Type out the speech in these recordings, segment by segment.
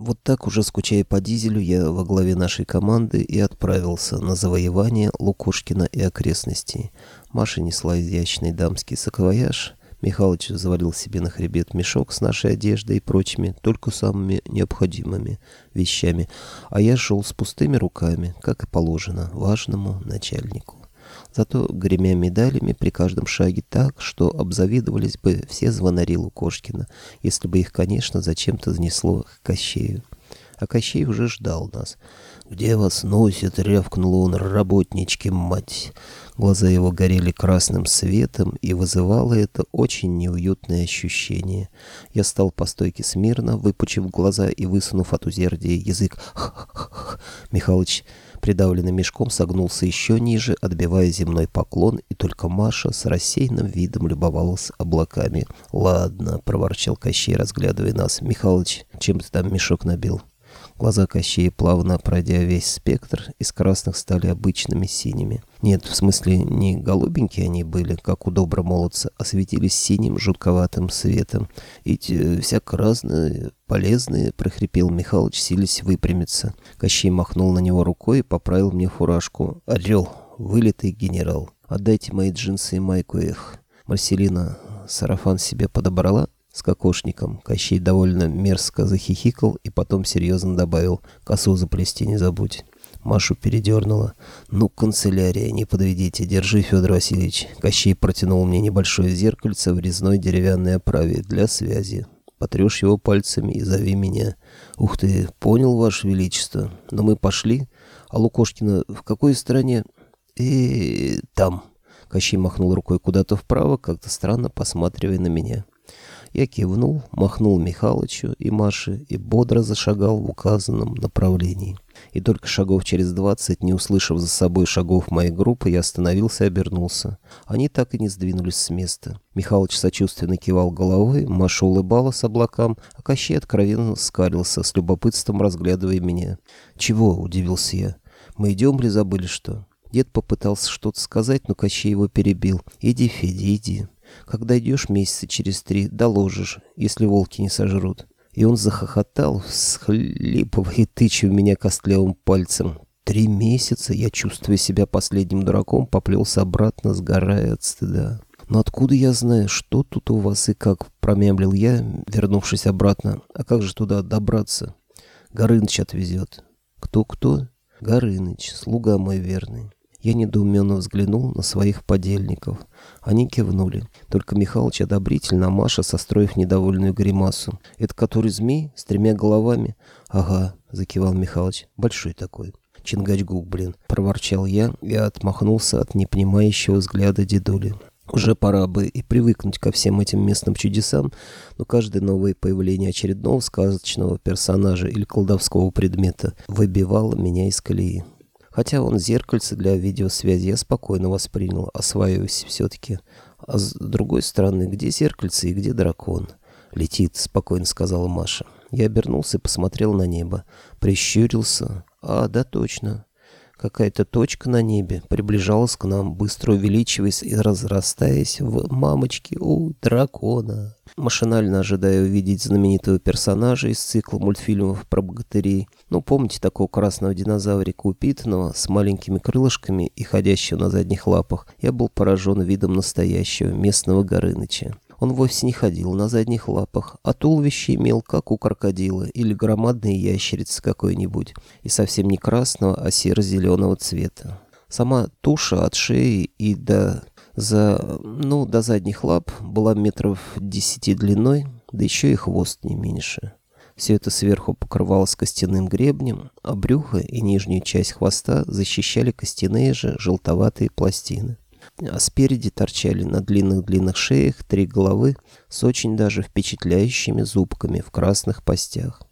Вот так, уже скучая по дизелю, я во главе нашей команды и отправился на завоевание Лукошкина и окрестностей. Маша несла изящный дамский саквояж. Михалыч завалил себе на хребет мешок с нашей одеждой и прочими, только самыми необходимыми вещами, а я шел с пустыми руками, как и положено важному начальнику зато гремя медалями при каждом шаге так, что обзавидовались бы все звонари Лукошкина, если бы их, конечно, зачем-то занесло к Кощею. А Кощей уже ждал нас. «Где вас носит?» — рявкнул он, работнички, мать. Глаза его горели красным светом, и вызывало это очень неуютное ощущение. Я стал по стойке смирно, выпучив глаза и высунув от узердия язык. «Х-х-х!» Михалыч придавленный мешком, согнулся еще ниже, отбивая земной поклон, и только Маша с рассеянным видом любовалась облаками. «Ладно», — проворчал Кощей, разглядывая нас. «Михалыч, чем ты там мешок набил?» Глаза Кощея, плавно пройдя весь спектр, из красных стали обычными синими. Нет, в смысле, не голубенькие они были, как у добромолодца, а светились синим жутковатым светом. Ведь э, всяко разные, полезные, прохрипел Михалыч, силясь выпрямиться. Кощей махнул на него рукой и поправил мне фуражку. «Орел, вылитый генерал, отдайте мои джинсы и майку их». Марселина сарафан себе подобрала, с кокошником. Кощей довольно мерзко захихикал и потом серьезно добавил «Косу заплести не забудь». Машу передернула. «Ну, канцелярия, не подведите. Держи, Федор Васильевич». Кощей протянул мне небольшое зеркальце в резной деревянной оправе для связи. Потрешь его пальцами и зови меня. «Ух ты, понял, Ваше Величество. Но мы пошли. А Лукошкина в какой стране?» «Э, там». Кощей махнул рукой куда-то вправо, как-то странно посматривая на меня. Я кивнул, махнул Михалычу и Маше и бодро зашагал в указанном направлении. И только шагов через двадцать, не услышав за собой шагов моей группы, я остановился и обернулся. Они так и не сдвинулись с места. Михалыч сочувственно кивал головой, Маша улыбалась облакам, а Кощей откровенно скалился, с любопытством разглядывая меня. «Чего?» — удивился я. «Мы идем ли забыли что?» Дед попытался что-то сказать, но Кощей его перебил. «Иди, Федя, иди. Когда идешь месяца через три, доложишь, если волки не сожрут. И он захохотал, всхлипывая тыча в меня костлявым пальцем. Три месяца я, чувствуя себя последним дураком, поплелся обратно, сгорая от стыда. «Но откуда я знаю, что тут у вас и как?» — промямлил я, вернувшись обратно. «А как же туда добраться?» «Горыныч отвезет». «Кто-кто?» «Горыныч, слуга мой верный». Я недоуменно взглянул на своих подельников. Они кивнули. Только Михалыч одобрительно, а Маша, состроив недовольную гримасу. «Это который змей? С тремя головами?» «Ага», — закивал Михалыч. «Большой такой». «Чингачгук, блин», — проворчал я и отмахнулся от непонимающего взгляда дедули. Уже пора бы и привыкнуть ко всем этим местным чудесам, но каждое новое появление очередного сказочного персонажа или колдовского предмета выбивало меня из колеи. Хотя он зеркальце для видеосвязи я спокойно воспринял, осваиваясь все-таки. А с другой стороны, где зеркальце и где дракон? «Летит», — спокойно сказала Маша. Я обернулся и посмотрел на небо. Прищурился. «А, да точно. Какая-то точка на небе приближалась к нам, быстро увеличиваясь и разрастаясь в мамочки у дракона. Машинально ожидая увидеть знаменитого персонажа из цикла мультфильмов про богатырей. Ну, помните такого красного динозаврика упитанного с маленькими крылышками и ходящего на задних лапах? Я был поражен видом настоящего местного Горыныча. Он вовсе не ходил на задних лапах, а туловище имел, как у крокодила или громадной ящерицы какой-нибудь, и совсем не красного, а серо-зеленого цвета. Сама туша от шеи и до, за, ну, до задних лап была метров десяти длиной, да еще и хвост не меньше. Все это сверху покрывалось костяным гребнем, а брюхо и нижнюю часть хвоста защищали костяные же желтоватые пластины а спереди торчали на длинных-длинных шеях три головы с очень даже впечатляющими зубками в красных постях.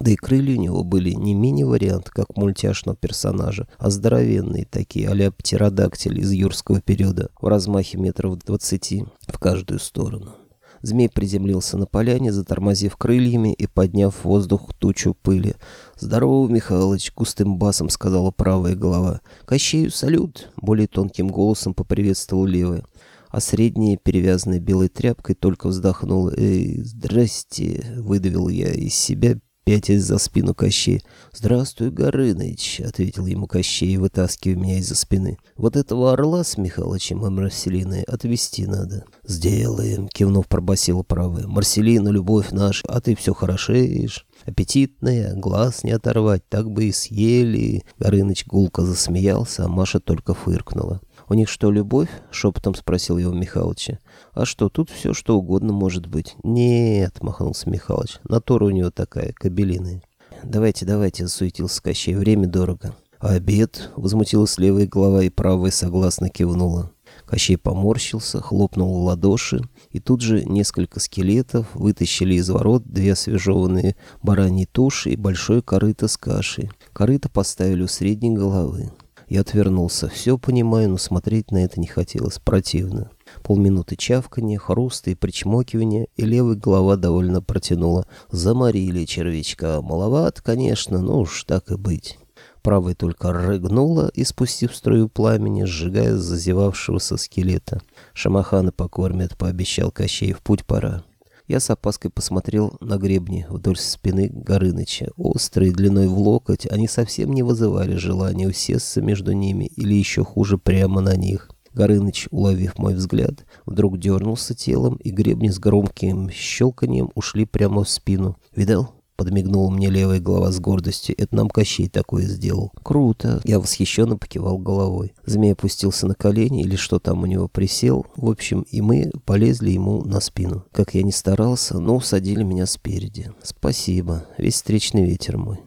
Да и крылья у него были не мини-вариант, как мультяшного персонажа, а здоровенные такие, а-ля птеродактиль из юрского периода, в размахе метров двадцати в каждую сторону. Змей приземлился на поляне, затормозив крыльями и подняв в воздух тучу пыли. «Здорово, Михалыч!» — густым басом сказала правая голова. «Кощею салют!» — более тонким голосом поприветствовал левая. А средняя, перевязанная белой тряпкой, только вздохнула. «Эй, здрасте!» — выдавил я из себя, пятясь за спину Кощей. «Здравствуй, Горыныч», — ответил ему Кощей, вытаскивая меня из-за спины. «Вот этого орла с Михалычем и Марселиной отвезти надо». «Сделаем», — кивнув пробасила правая. «Марселина, любовь наша, а ты все хорошеешь». Аппетитная, глаз не оторвать, так бы и съели. Горыныч гулко засмеялся, а Маша только фыркнула. «У них что, любовь?» — шепотом спросил его Михалыча. «А что, тут все что угодно может быть». «Нет», — махнулся Михалыч, — «натура у него такая, кабелиная». «Давайте, давайте», — засуетился Кощей, — «время дорого». «Обед?» — возмутилась левая голова, и правая согласно кивнула. Кощей поморщился, хлопнул в ладоши, и тут же несколько скелетов вытащили из ворот две освежеванные бараньи туши и большое корыто с кашей. Корыто поставили у средней головы. Я отвернулся. Все понимаю, но смотреть на это не хотелось. Противно. Полминуты чавканья, хруста и причмокивания, и левая голова довольно протянула. Заморили червячка. Маловат, конечно, но уж так и быть. Правая только рыгнула, испустив струю пламени, сжигая зазевавшегося скелета. «Шамахана покормят», — пообещал Кощей, — «в путь пора». Я с опаской посмотрел на гребни вдоль спины Горыныча. Острые, длиной в локоть, они совсем не вызывали желания усесться между ними или еще хуже прямо на них. Горыныч, уловив мой взгляд, вдруг дернулся телом, и гребни с громким щелканием ушли прямо в спину. «Видал?» — подмигнула мне левая голова с гордостью. «Это нам Кощей такое сделал». «Круто!» Я восхищенно покивал головой. Змей опустился на колени или что там у него присел. В общем, и мы полезли ему на спину. Как я ни старался, но усадили меня спереди. «Спасибо. Весь встречный ветер мой».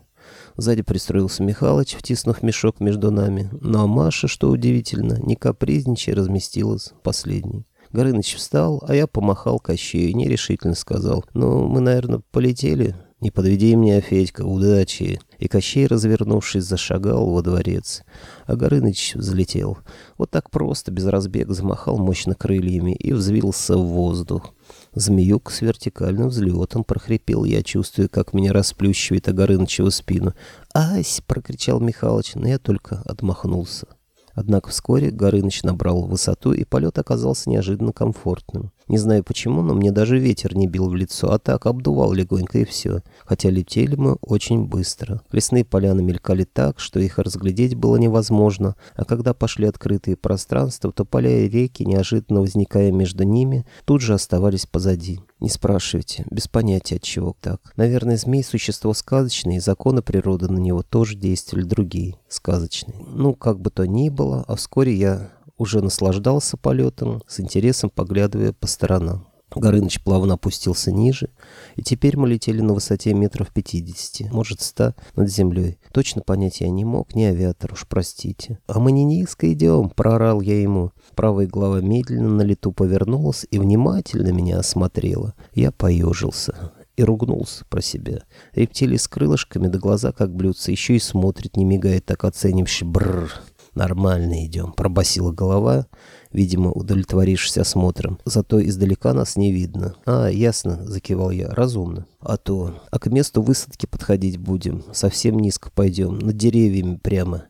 Сзади пристроился Михалыч, втиснув мешок между нами. Ну а Маша, что удивительно, не капризничая, разместилась последней. Горыныч встал, а я помахал Кощею и нерешительно сказал. «Ну, мы, наверное, полетели?» «Не подведи меня, Федька, удачи!» И Кощей, развернувшись, зашагал во дворец. А Горыныч взлетел. Вот так просто, без разбега, замахал мощно крыльями и взвился в воздух. Змеюк с вертикальным взлетом прохрипел я, чувствуя, как меня расплющивает Огорынычева спину. «Ась!» — прокричал Михалыч, но я только отмахнулся. Однако вскоре Горыныч набрал высоту, и полет оказался неожиданно комфортным. Не знаю почему, но мне даже ветер не бил в лицо, а так обдувал легонько и все. Хотя летели мы очень быстро. Лесные поляны мелькали так, что их разглядеть было невозможно, а когда пошли открытые пространства, то поля и реки, неожиданно возникая между ними, тут же оставались позади. Не спрашивайте, без понятия от чего так. Наверное, змей — существо сказочное, и законы природы на него тоже действовали другие, сказочные. Ну, как бы то ни было, а вскоре я уже наслаждался полетом, с интересом поглядывая по сторонам. Горыныч плавно опустился ниже, и теперь мы летели на высоте метров пятидесяти, может, ста над землей. Точно понять я не мог, не авиатор, уж простите. «А мы не низко идем», — прорал я ему. Правая голова медленно на лету повернулась и внимательно меня осмотрела. Я поежился и ругнулся про себя. Рептилий с крылышками да глаза как блюдца, еще и смотрит, не мигает, так оценивший. Бррр. «Нормально идем», — пробасила голова, видимо, удовлетворившись осмотром. «Зато издалека нас не видно». «А, ясно», — закивал я, — «разумно». «А то. А к месту высадки подходить будем. Совсем низко пойдем, над деревьями прямо.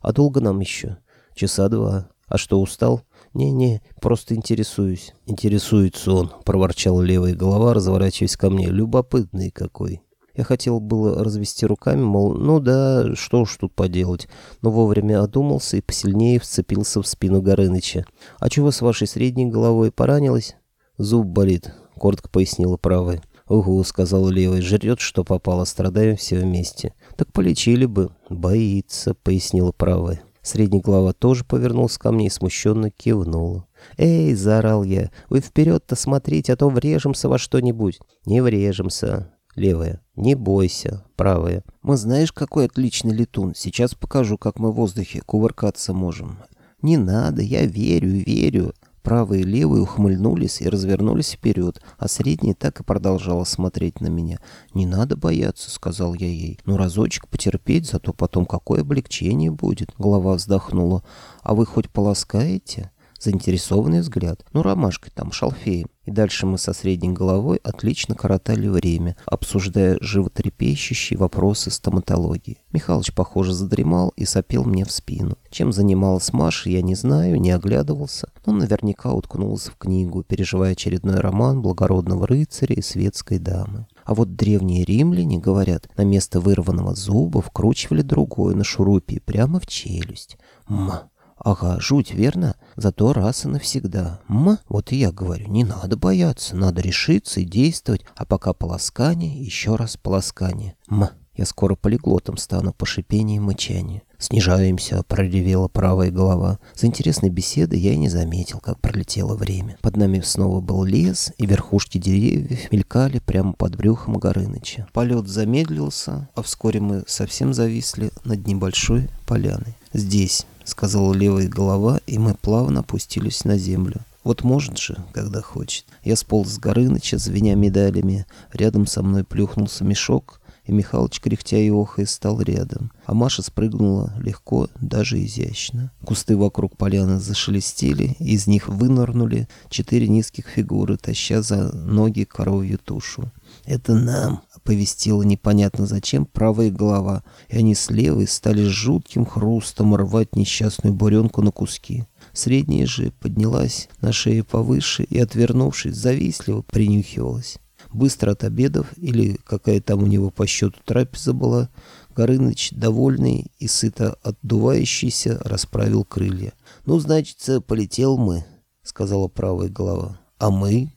А долго нам еще?» «Часа два. А что, устал?» «Не-не, просто интересуюсь». «Интересуется он», — проворчала левая голова, разворачиваясь ко мне. «Любопытный какой». Я хотел было развести руками, мол, ну да, что уж тут поделать, но вовремя одумался и посильнее вцепился в спину Горыныча. «А чего с вашей средней головой поранилась?» «Зуб болит», — коротко пояснила правая. «Угу», — сказала левая, — «жрет, что попало, страдаем все вместе». «Так полечили бы». «Боится», — пояснила правая. Средняя голова тоже повернулась ко мне и смущенно кивнула. «Эй!» — заорал я. «Вы вперед-то смотрите, а то врежемся во что-нибудь». «Не врежемся», Левая. Не бойся. Правая. Мы знаешь, какой отличный летун. Сейчас покажу, как мы в воздухе кувыркаться можем. Не надо, я верю, верю. Правые и левые ухмыльнулись и развернулись вперед, а средняя так и продолжала смотреть на меня. «Не надо бояться», — сказал я ей. «Ну, разочек потерпеть, зато потом какое облегчение будет». Голова вздохнула. «А вы хоть полоскаете?» Заинтересованный взгляд. «Ну, ромашкой там, шалфеем». И дальше мы со средней головой отлично коротали время, обсуждая животрепещущие вопросы стоматологии. Михалыч, похоже, задремал и сопел мне в спину. Чем занималась Маша, я не знаю, не оглядывался, но наверняка уткнулся в книгу, переживая очередной роман благородного рыцаря и светской дамы. А вот древние римляне, говорят, на место вырванного зуба вкручивали другой на шурупе прямо в челюсть. Ма, Ага, жуть, верно? Зато раз и навсегда. М, вот и я говорю, не надо бояться, надо решиться и действовать, а пока полоскание, еще раз полоскание. М, я скоро полиглотом стану по шипению и мычанию. «Снижаемся», — проревела правая голова. За интересной беседой я и не заметил, как пролетело время. Под нами снова был лес, и верхушки деревьев мелькали прямо под брюхом Горыныча. Полет замедлился, а вскоре мы совсем зависли над небольшой поляной. «Здесь», — сказала левая голова, и мы плавно опустились на землю. Вот может же, когда хочет. Я сполз с Горыныча, звеня медалями. Рядом со мной плюхнулся мешок, и Михалыч, кряхтя и охая, стал рядом. А Маша спрыгнула легко, даже изящно. Кусты вокруг поляны зашелестели, и из них вынырнули четыре низких фигуры, таща за ноги коровью тушу. «Это нам!» — оповестила непонятно зачем правая голова, и они с левой стали жутким хрустом рвать несчастную буренку на куски. Средняя же поднялась на шею повыше и, отвернувшись, завистливо принюхивалась. Быстро от обедов, или какая там у него по счету трапеза была, Горыныч, довольный и сыто отдувающийся, расправил крылья. «Ну, значит, полетел мы», — сказала правая голова. «А мы?»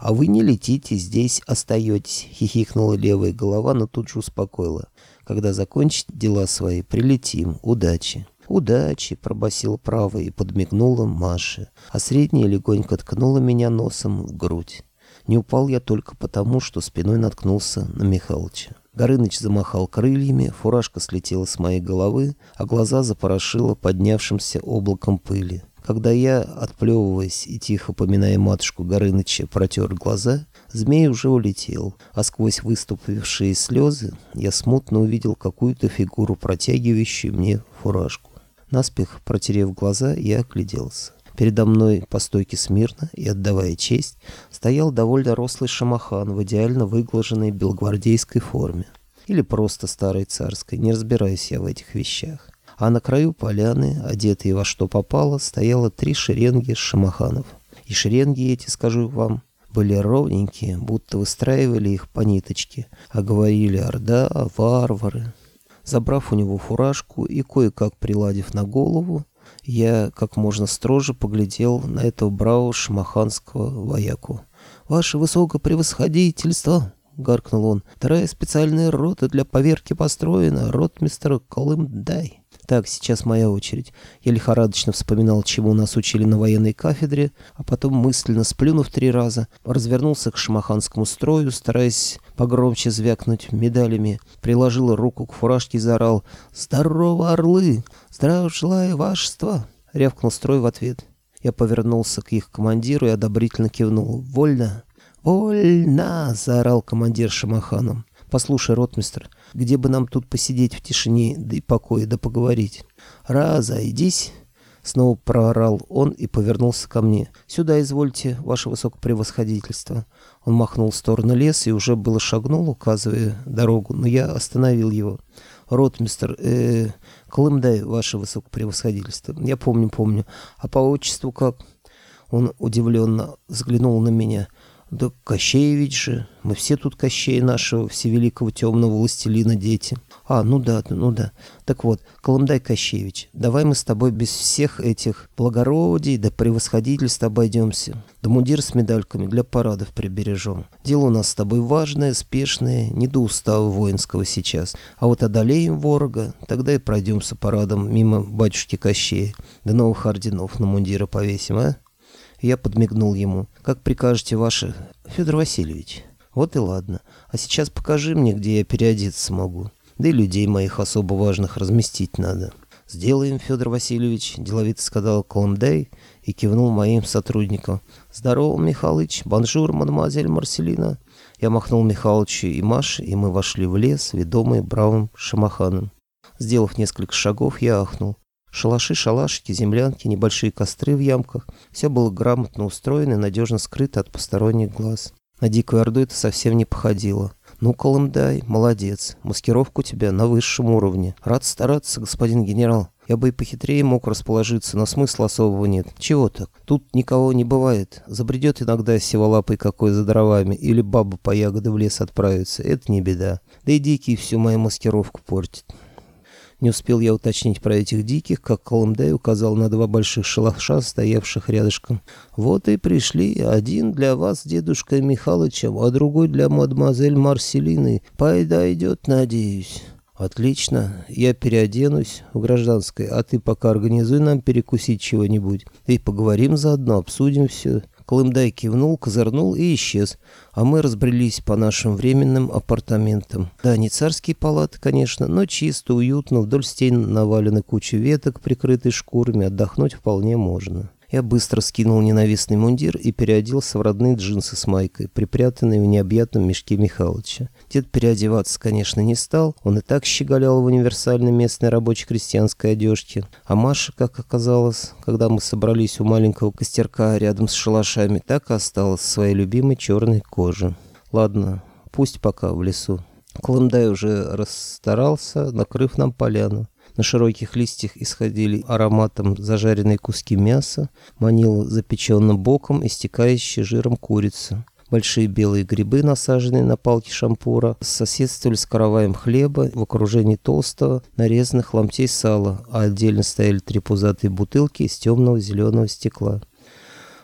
«А вы не летите, здесь остаетесь», — хихикнула левая голова, но тут же успокоила. «Когда закончите дела свои, прилетим. Удачи». «Удачи!» — пробасила правая и подмигнула Маше, а средняя легонько ткнула меня носом в грудь. Не упал я только потому, что спиной наткнулся на Михалыча. Горыныч замахал крыльями, фуражка слетела с моей головы, а глаза запорошило поднявшимся облаком пыли. Когда я, отплевываясь и тихо поминая матушку Горыныча, протер глаза, змей уже улетел, а сквозь выступившие слезы я смутно увидел какую-то фигуру, протягивающую мне фуражку. Наспех, протерев глаза, я огляделся. Передо мной по стойке смирно и отдавая честь, стоял довольно рослый шамахан в идеально выглаженной белогвардейской форме. Или просто старой царской, не разбираюсь я в этих вещах. А на краю поляны, одетые во что попало, стояло три шеренги шамаханов. И шеренги эти, скажу вам, были ровненькие, будто выстраивали их по ниточке, а говорили «Орда», «Варвары». Забрав у него фуражку и кое-как приладив на голову, я как можно строже поглядел на этого бравого шамаханского вояку. «Ваше высокопревосходительство!» — гаркнул он. «Вторая специальная рота для поверки построена, ротмистер Колымдай». Так, сейчас моя очередь. Я лихорадочно вспоминал, чему нас учили на военной кафедре, а потом, мысленно сплюнув три раза, развернулся к шамаханскому строю, стараясь погромче звякнуть медалями, приложил руку к фуражке и заорал «Здорово, орлы! Здравия желаю, вашество!» Рявкнул строй в ответ. Я повернулся к их командиру и одобрительно кивнул. «Вольно!» «Вольно!» — заорал командир Шамаханом. «Послушай, ротмистр, где бы нам тут посидеть в тишине, да и покое, да поговорить?» «Разойдись!» Снова проорал он и повернулся ко мне. «Сюда извольте, ваше высокопревосходительство». Он махнул в сторону леса и уже было шагнул, указывая дорогу, но я остановил его. «Ротмистер, э, Колымдай, ваше высокопревосходительство». «Я помню, помню. А по отчеству как?» Он удивленно взглянул на меня. Да Кощеевич же. Мы все тут Кощея нашего всевеликого темного властелина дети. А, ну да, ну да. Так вот, Колымдай Кощеевич, давай мы с тобой без всех этих благородий да превосходительств обойдемся. Да мундир с медальками для парадов прибережем. Дело у нас с тобой важное, спешное, не до устава воинского сейчас. А вот одолеем ворога, тогда и пройдемся парадом мимо батюшки Кощея. Да новых орденов на мундира повесим, а? Я подмигнул ему. «Как прикажете, ваше, Федор Васильевич?» «Вот и ладно. А сейчас покажи мне, где я переодеться могу. Да и людей моих особо важных разместить надо». «Сделаем, Федор Васильевич», — деловито сказал Колымдей и кивнул моим сотрудникам. «Здорово, Михалыч. Бонжур, мадемуазель Марселина». Я махнул Михалычу и Маше, и мы вошли в лес, ведомый бравым шамаханом. Сделав несколько шагов, я ахнул. Шалаши, шалашики, землянки, небольшие костры в ямках. Все было грамотно устроено и надежно скрыто от посторонних глаз. На Дикую Орду это совсем не походило. Ну, Колымдай, молодец. Маскировка у тебя на высшем уровне. Рад стараться, господин генерал. Я бы и похитрее мог расположиться, но смысла особого нет. Чего так? Тут никого не бывает. Забредет иногда сиволапый какой за дровами, или баба по ягоды в лес отправится. Это не беда. Да и дикий всю мою маскировку портит. Не успел я уточнить про этих диких, как Колымдай указал на два больших шалаша, стоявших рядышком. «Вот и пришли. Один для вас, дедушка Михалычем, а другой для мадемуазель Марселины. Подойдет, надеюсь». «Отлично. Я переоденусь в гражданской, а ты пока организуй нам перекусить чего-нибудь. И поговорим заодно, обсудим все». Колымдай кивнул, козырнул и исчез, а мы разбрелись по нашим временным апартаментам. Да, не царские палаты, конечно, но чисто, уютно, вдоль стен навалены куча веток, прикрытые шкурами, отдохнуть вполне можно. Я быстро скинул ненавистный мундир и переоделся в родные джинсы с майкой, припрятанные в необъятном мешке Михалыча. Дед переодеваться, конечно, не стал, он и так щеголял в универсальной местной рабочей крестьянской одежке. А Маша, как оказалось, когда мы собрались у маленького костерка рядом с шалашами, так и осталась в своей любимой черной коже. Ладно, пусть пока в лесу. Колымдай уже расстарался, накрыв нам поляну. На широких листьях исходили ароматом зажаренные куски мяса, манил запеченным боком, истекающей жиром курица. Большие белые грибы, насаженные на палки шампура, соседствовали с караваем хлеба в окружении толстого, нарезанных ломтей сала, а отдельно стояли три пузатые бутылки из темного зеленого стекла.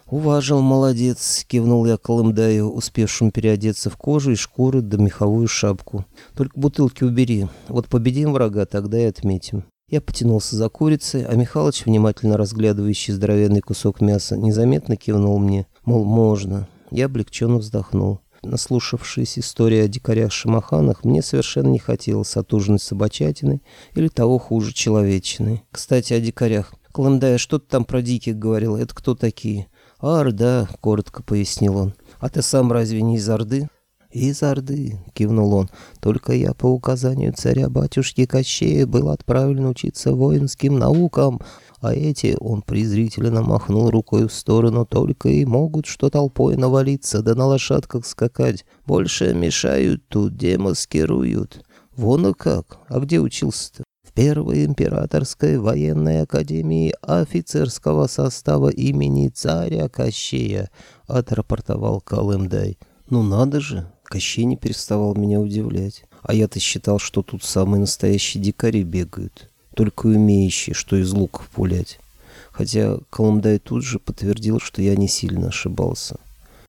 «Уважил, молодец!» — кивнул я Колымдаю, успевшему переодеться в кожу и шкуры да меховую шапку. «Только бутылки убери. Вот победим врага, тогда и отметим». Я потянулся за курицей, а Михалыч, внимательно разглядывающий здоровенный кусок мяса, незаметно кивнул мне, мол, можно. Я облегченно вздохнул. Наслушавшись истории о дикарях-шамаханах, мне совершенно не хотелось отужинать собачатиной или того хуже человечиной. Кстати, о дикарях. Колымдая, что ты там про диких говорил? Это кто такие? «А, «Орда», — коротко пояснил он. «А ты сам разве не из Орды?» «Из Орды», — кивнул он. «Только я по указанию царя-батюшки Кощея был отправлен учиться воинским наукам, а эти, — он презрительно махнул рукой в сторону, — только и могут что толпой навалиться, да на лошадках скакать. Больше мешают тут, демаскируют. Вон и как. А где учился-то?» Первой императорской военной академии офицерского состава имени царя Кощея, отрапортовал Колымдай. Ну надо же, Кощей не переставал меня удивлять. А я-то считал, что тут самые настоящие дикари бегают, только умеющие, что из луков пулять. Хотя Колымдай тут же подтвердил, что я не сильно ошибался.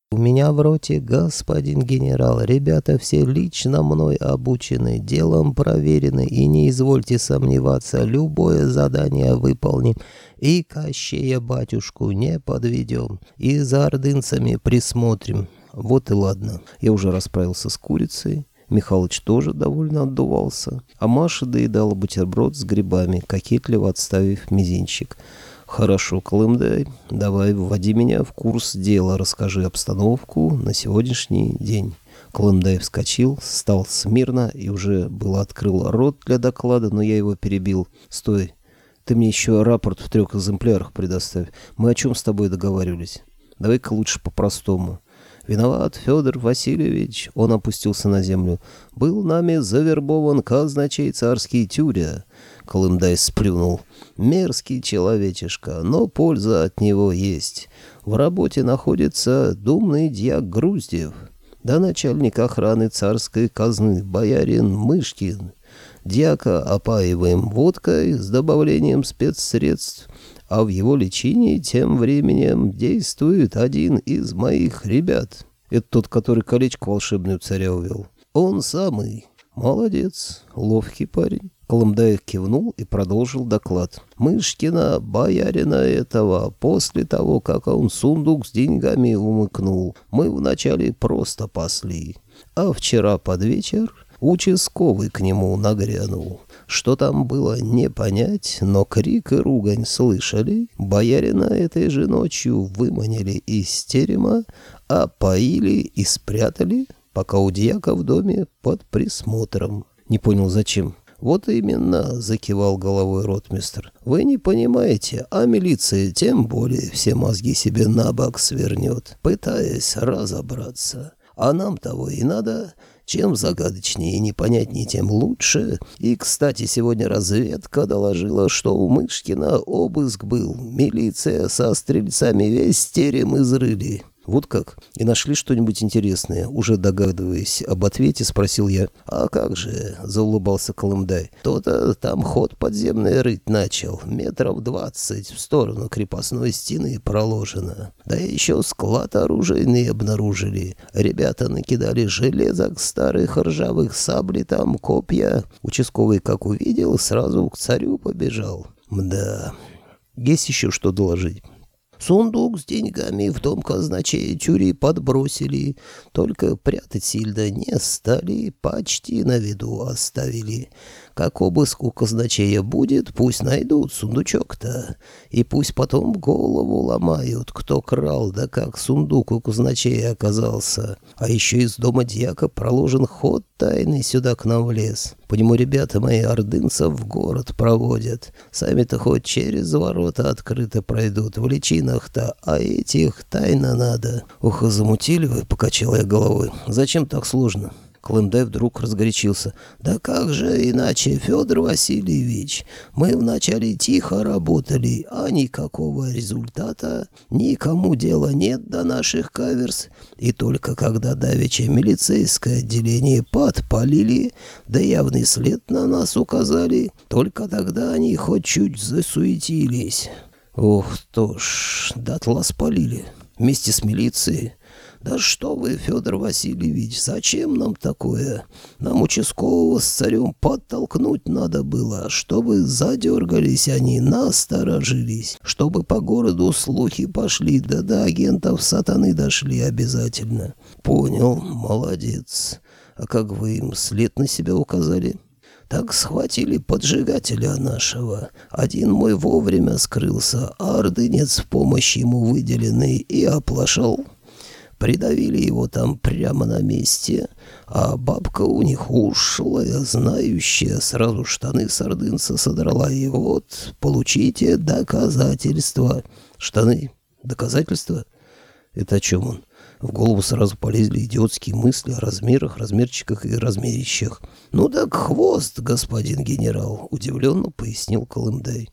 У меня в роте, господин генерал, ребята все лично мной обучены, делом проверены, и не извольте сомневаться, любое задание выполним, и Кощея батюшку не подведем, и за ордынцами присмотрим. Вот и ладно, я уже расправился с курицей, Михалыч тоже довольно отдувался, а Маша доедала бутерброд с грибами, кокетливо отставив мизинчик — «Хорошо, Колымдай, давай вводи меня в курс дела, расскажи обстановку на сегодняшний день». Колымдай вскочил, встал смирно и уже было открыл рот для доклада, но я его перебил. «Стой, ты мне еще рапорт в трех экземплярах предоставь. Мы о чем с тобой договаривались? Давай-ка лучше по-простому». «Виноват, Федор Васильевич», — он опустился на землю. «Был нами завербован казначей царский Тюря». Колымдай сплюнул. «Мерзкий человечишка, но польза от него есть. В работе находится думный дьяк Груздев, да начальник охраны царской казны боярин Мышкин. Дьяка опаиваем водкой с добавлением спецсредств, а в его лечении тем временем действует один из моих ребят. Это тот, который колечко волшебную царя увел. Он самый. Молодец, ловкий парень. Колымдаев кивнул и продолжил доклад. «Мышкина, боярина этого, после того, как он сундук с деньгами умыкнул, мы вначале просто пасли. А вчера под вечер участковый к нему нагрянул. Что там было, не понять, но крик и ругань слышали. Боярина этой же ночью выманили из терема, а поили и спрятали, пока у дьяка в доме под присмотром. Не понял, зачем. «Вот именно», — закивал головой ротмистр. «Вы не понимаете, а милиция тем более все мозги себе на бок свернет, пытаясь разобраться. А нам того и надо. Чем загадочнее и непонятнее, тем лучше. И, кстати, сегодня разведка доложила, что у Мышкина обыск был. Милиция со стрельцами весь терем изрыли. «Вот как? И нашли что-нибудь интересное?» Уже догадываясь об ответе, спросил я. «А как же?» — заулыбался Колымдай. «То-то там ход подземный рыть начал. Метров двадцать в сторону крепостной стены проложено. Да еще склад оружейный обнаружили. Ребята накидали железок старых ржавых сабли там, копья. Участковый, как увидел, сразу к царю побежал. Мда. Есть еще что доложить?» Сундук с деньгами в том казначее тюри подбросили, только прятать сильно не стали, почти на виду оставили. Как обыск у казначея будет, пусть найдут сундучок-то, и пусть потом голову ломают, кто крал, да как сундук у казначея оказался. А еще из дома дьяка проложен ход тайный сюда к нам в лес. По нему ребята мои ордынцев в город проводят. Сами-то хоть через ворота открыто пройдут, в личинах-то, а этих тайно надо. Ух, замутили вы, покачал я головой. Зачем так сложно? Клымдай вдруг разгорячился. «Да как же иначе, Федор Васильевич? Мы вначале тихо работали, а никакого результата. Никому дела нет до наших каверс. И только когда давеча милицейское отделение подпалили, да явный след на нас указали, только тогда они хоть чуть засуетились. Ох, то ж, дотла спалили. Вместе с милицией. «Да что вы, Федор Васильевич, зачем нам такое? Нам участкового с царем подтолкнуть надо было, чтобы задергались они, насторожились, чтобы по городу слухи пошли, да до агентов сатаны дошли обязательно». «Понял, молодец. А как вы им след на себя указали?» Так схватили поджигателя нашего. Один мой вовремя скрылся, а ордынец в помощь ему выделенный и оплошал. Придавили его там прямо на месте, а бабка у них ушлая, знающая, сразу штаны сардынца содрала. И вот, получите доказательства. Штаны? Доказательства? Это о чем он? В голову сразу полезли идиотские мысли о размерах, размерчиках и размерищах. «Ну так хвост, господин генерал», — удивленно пояснил Колымдай.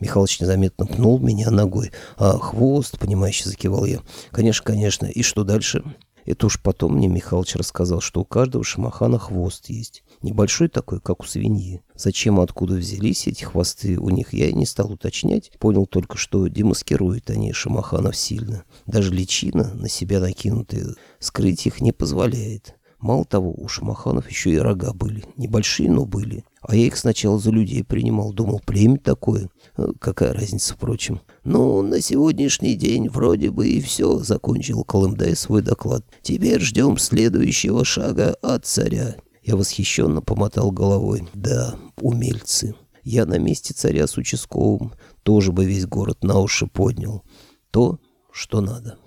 Михалыч незаметно пнул меня ногой. «А, хвост», — понимающе закивал я. «Конечно, конечно. И что дальше?» Это уж потом мне Михалыч рассказал, что у каждого шамахана хвост есть. Небольшой такой, как у свиньи. Зачем и откуда взялись эти хвосты у них, я и не стал уточнять. Понял только, что демаскируют они шамаханов сильно. Даже личина, на себя накинутая, скрыть их не позволяет. Мало того, у шамаханов еще и рога были. Небольшие, но были. А я их сначала за людей принимал. Думал, племя такое. Э, какая разница, впрочем. Ну, на сегодняшний день вроде бы и все, закончил Колымдай свой доклад. Теперь ждем следующего шага от царя. Я восхищенно помотал головой. Да, умельцы. Я на месте царя с участковым тоже бы весь город на уши поднял. То, что надо.